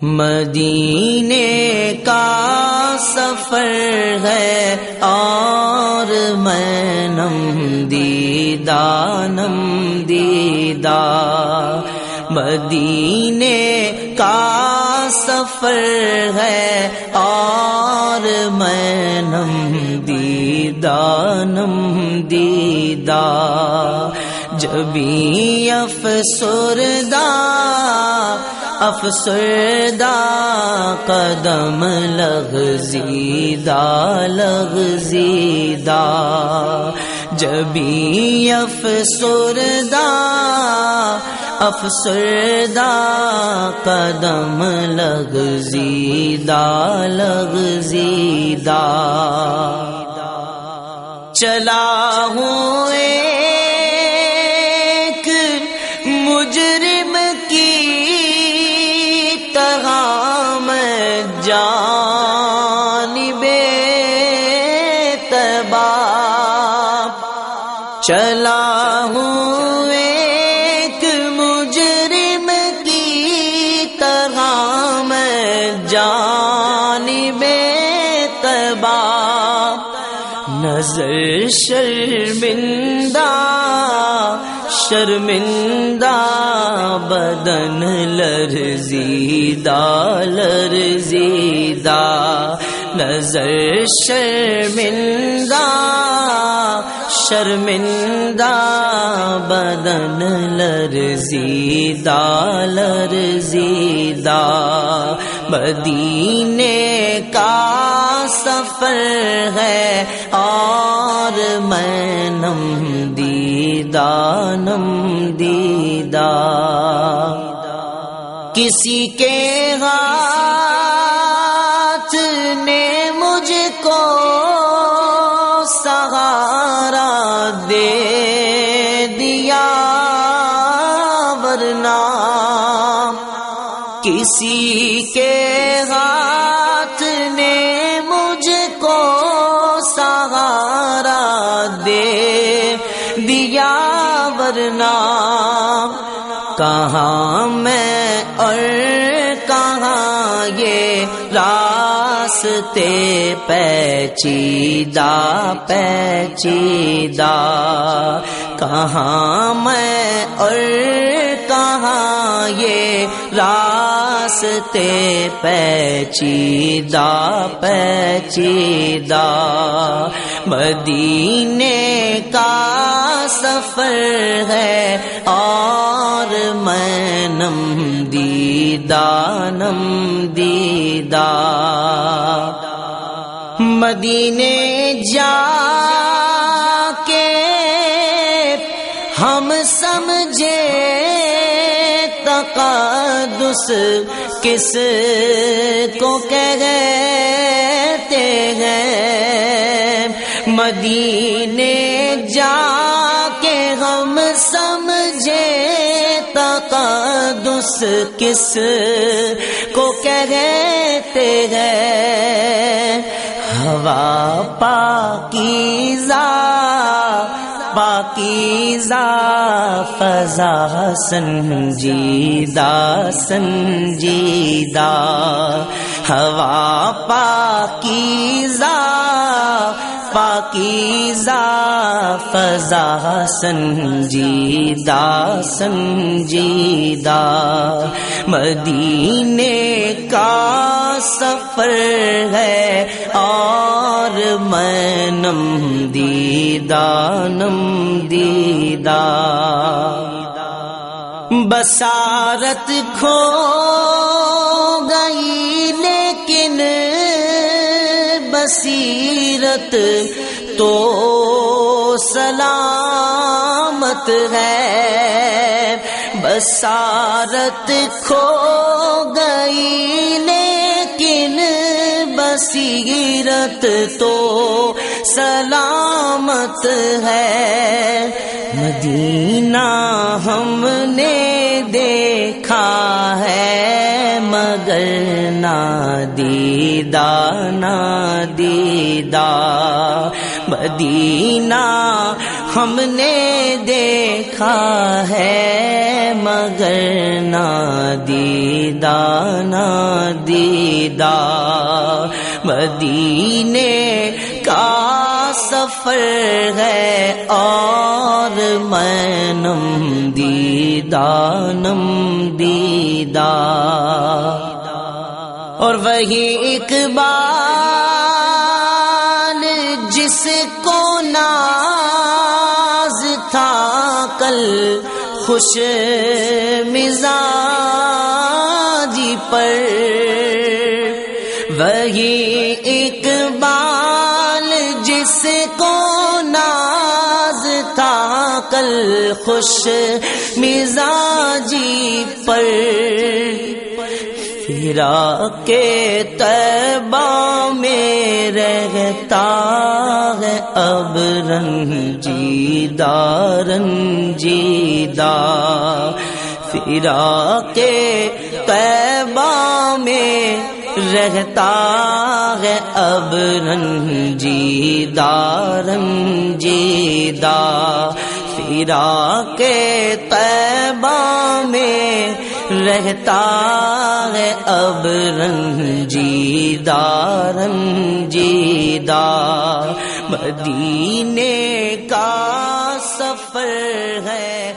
مدینے کا سفر ہے اور میں نم دیدانم دیدا مدینے کا سفر ہے اور میں نم دیدانم دیدا جبھی افسردہ افسردہ قدم لغزیدہ لغزیدہ جبی افسردہ افسردہ قدم لغزیدہ لغزیدہ چلا ہوں چلا ہوں ایک مجرم کی طرح میں جانی بے تبا نظر شرمندہ شرمندہ بدن لرزیدہ لرزیدہ نظر شرمندہ شرمندہ بدن لرزیدہ لرزیدہ مدینے کا سفر ہے اور میں نم کسی کے ہاتھ نے مجھ کو سہارا دے دیا، ورنہ کسی کے ہاتھ نے مجھ کو سہارا دے دیا، ورنہ کہاں میں اور کہاں یہ راستے پیچیدہ پیچیدہ کہاں میں اور کہاں یہ راستے پیچیدہ پیچیدہ مدینے کا سفر ہے اور میں نم دیدہ نم دیدہ۔ مدینے جا کے ہم سمجھے تقدس کس کو کہتے ہیں۔ مدینے جا تقدس کس کو کہتے ہیں؟ ہوا پاکیزہ پاکیزہ فضا سنجیدہ سنجیدہ۔ ہوا پاکیزہ پاکیزہ فضا سنجیدہ سنجیدہ۔ مدینے کا سفر ہے اور میں نم دیدہ نم دیدہ۔ بسارت کھو گئی بصیرت تو سلامت ہے۔ بسارت کھو گئی لیکن بصیرت تو سلامت ہے۔ مدینہ ہم نے دیکھا ہے۔ نا دیدہ نا دیدہ۔ مدینہ ہم نے دیکھا ہے، مگر نہ دیدا نہ دیدا مدینے کا سفر ہے اور مینم دیدانم دیدا اور وہی ایک جس کو ناز تھا کل خوش مزاجی پر۔ وہی ایک بال جس کو ناز تھا کل خوش مزاجی پر۔ کے تبا میں رہتا ہے اب رنجی رنجیدہ فرا کے تبا میں رہتا ہے اب رنجی رنجیدہ فرا کے تبا میں رہتا ہے اب رنجیدہ رنجیدہ۔ مدینے کا سفر ہے